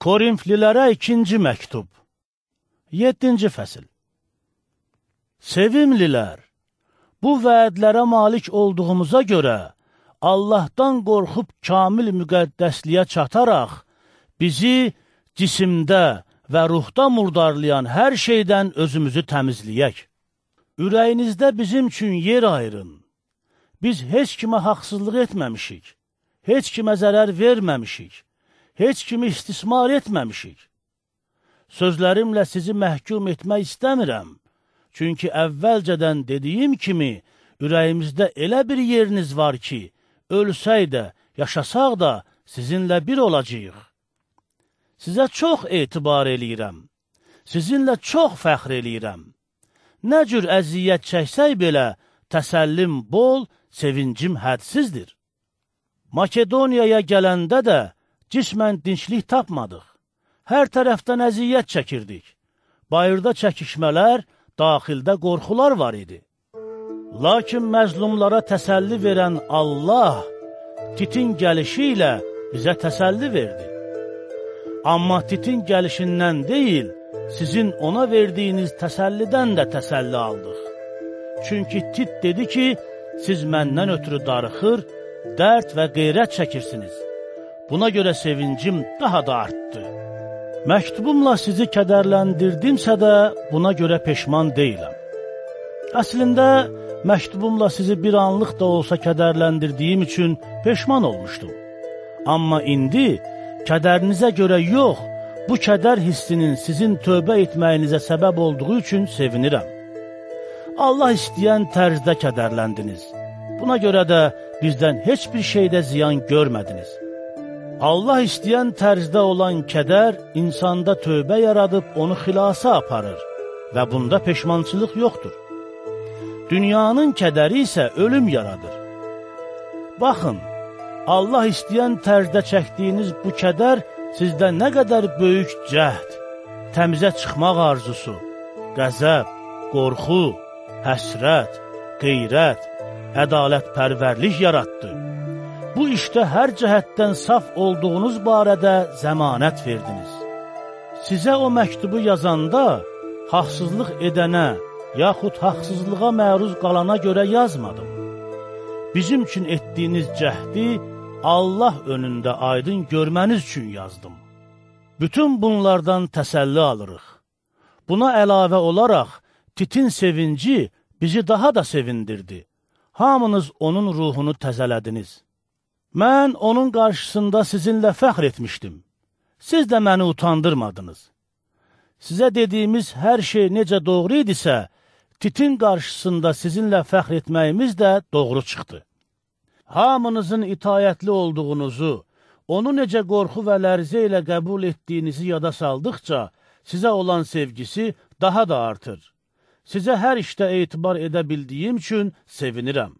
Korinflilərə ikinci məktub 7-ci fəsil Sevimlilər, bu vədlərə malik olduğumuza görə Allahdan qorxub kamil müqəddəsliyə çataraq, bizi cisimdə və ruhda murdarlayan hər şeydən özümüzü təmizləyək. Ürəyinizdə bizim üçün yer ayırın. Biz heç kimə haqsızlıq etməmişik, heç kimə zərər verməmişik heç kimi istismar etməmişik. Sözlərimlə sizi məhkum etmək istəmirəm. Çünki əvvəlcədən dediyim kimi, ürəyimizdə elə bir yeriniz var ki, ölsək də, yaşasaq da sizinlə bir olacaq. Sizə çox etibar eləyirəm. Sizinlə çox fəxr eləyirəm. Nə cür əziyyət çəksək belə, təsəllim bol, sevincim hədsizdir. Makedoniyaya gələndə də cismən dinçlik tapmadıq. Hər tərəfdən əziyyət çəkirdik. Bayırda çəkişmələr, daxildə qorxular var idi. Lakin məzlumlara təsəlli verən Allah Titin gəlişi ilə bizə təsəlli verdi. Amma Titin gəlişindən deyil, sizin ona verdiyiniz təsəllidən də təsəlli aldıq. Çünki Tit dedi ki, siz məndən ötürü darıxır, dərd və qeyrət çəkirsiniz. Buna görə sevincim daha da artdı. Məktubumla sizi kədərləndirdimsə də buna görə peşman deyiləm. Əslində, məktubumla sizi bir anlıq da olsa kədərləndirdiyim üçün peşman olmuşdum. Amma indi kədərinizə görə yox, bu kədər hissinin sizin tövbə etməyinizə səbəb olduğu üçün sevinirəm. Allah istəyən tərzdə kədərləndiniz. Buna görə də bizdən heç bir şeydə ziyan görmədiniz. Allah istəyən tərzdə olan kədər insanda tövbə yaradıb onu xilasa aparır və bunda peşmançılıq yoxdur. Dünyanın kədəri isə ölüm yaradır. Baxın, Allah istəyən tərzdə çəkdiyiniz bu kədər sizdə nə qədər böyük cəhd, təmizə çıxmaq arzusu, qəzəb, qorxu, həsrət, qeyrət, ədalətpərvərlik yaratdı bu işdə hər cəhətdən saf olduğunuz barədə zəmanət verdiniz. Sizə o məktubu yazanda haqsızlıq edənə, yaxud haqsızlığa məruz qalana görə yazmadım. Bizim üçün etdiyiniz cəhdi Allah önündə aydın görməniz üçün yazdım. Bütün bunlardan təsəlli alırıq. Buna əlavə olaraq Titin sevinci bizi daha da sevindirdi. Hamınız onun ruhunu təzələdiniz. Mən onun qarşısında sizinlə fəxr etmişdim. Siz də məni utandırmadınız. Sizə dediyimiz hər şey necə doğru idisə, Titin qarşısında sizinlə fəxr etməyimiz də doğru çıxdı. Hamınızın itayətli olduğunuzu, onu necə qorxu və lərzə ilə qəbul etdiyinizi yada saldıqca, sizə olan sevgisi daha da artır. Sizə hər işdə etibar edə bildiyim üçün sevinirəm.